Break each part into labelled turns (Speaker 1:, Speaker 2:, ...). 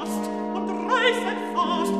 Speaker 1: fast und reißen fast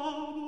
Speaker 1: Oh.